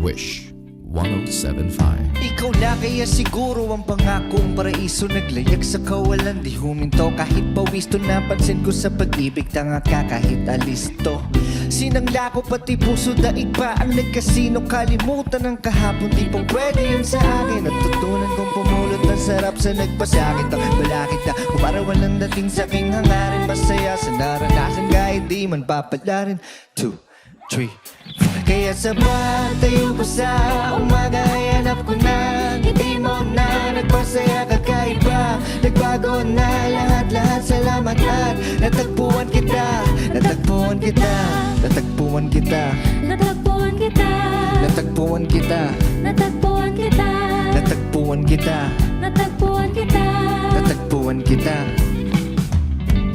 Wish 1075. Ikaw na kaya siguro ang pangakong paraiso Naglayag sa kawalan. Di huminto Kahit pawisto napansin ko sa pag-ibig Tanga ka kahit alisto Sinangla ko pati puso daig pa Ang nagkasino. Kalimutan ng kahapon Di pong pwede yun sa akin. Natutunan kong pumulot ng sarap sa nagpasakit Ang balakit na kumara walang dating sa aking hangarin. Masaya sa naranasan kahit di man papalarin. Two, three, kaya sa tayo ko sa umaga ay hanap ko na. Hindi mo na nagpasaya kakaiba Nagbago na lahat-lahat Salamat at natagpuan kita Natagpuan kita Natagpuan kita. Natagpuan kita. Natagpuan kita. Natagpuan kita. Natagpuan kita. Natagpuan kita. Natagpuan kita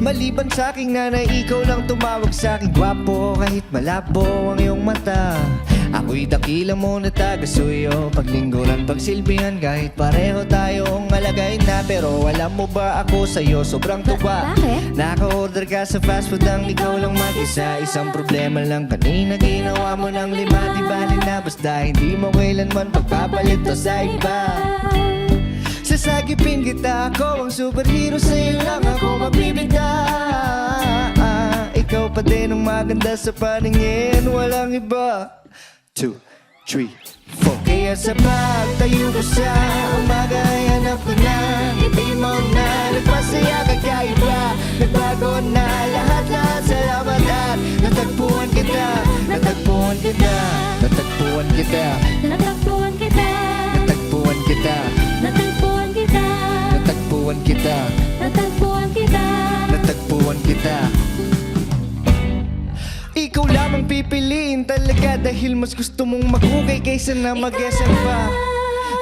Maliban sa aking nanay, ikaw lang tumawag sa aking gwapo Kahit malabo ang iyong mata. Ako'y dakila mo na taga-suyo. Paglingguran, pagsilbihan kahit pareho tayong alagay na. Pero alam mo ba ako sa'yo sobrang tuwa. Bakit? Naka-order ka sa fast food ang ikaw lang mag-isa. Isang problema lang kanina ginawa mo ng lima. Di bali na basta hindi mo kailanman pagpapalit to sa iba? Sasagipin kita Ako ang superhero Sa'yo lang ako magbibigay pa din ang maganda sa paningin. Walang iba. Two, three, four. Kaya sa pagtayo ko sa umaga hanap ko na. Hindi mo na nagpasaya kakaiba Nagbago na lahat-lahat Salamat at natagpuan kita. Natagpuan kita. Natagpuan kita. Natagpuan kita. Natagpuan kita. Natagpuan kita. Natagpuan kita Dahil mas gusto mong maghukay kaysa na mag pa.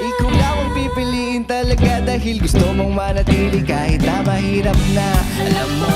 Ikaw lamang pipiliin talaga Dahil gusto mong manatili kahit na mahirap na. Alam mo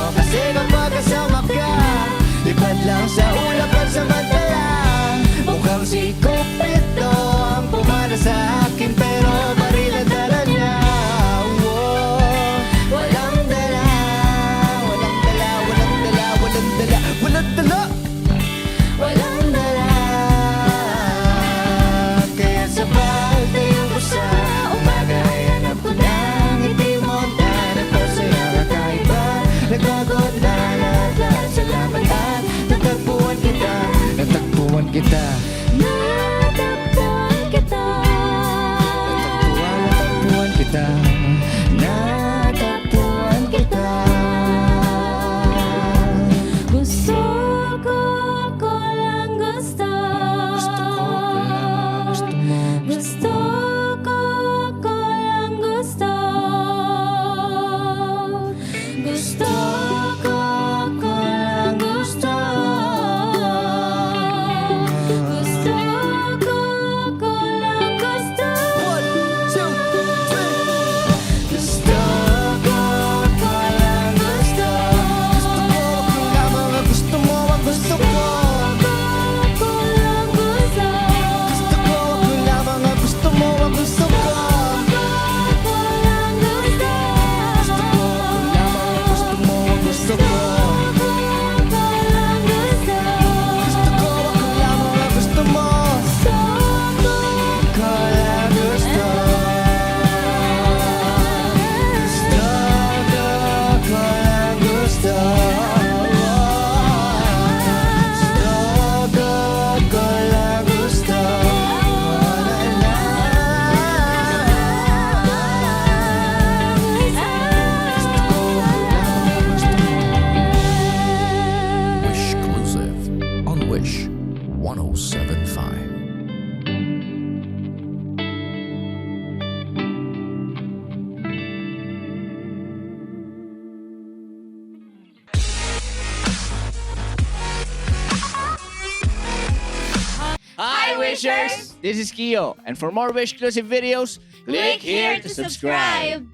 Hi Wishers! This is Kio and for more Wish exclusive videos, click here to subscribe.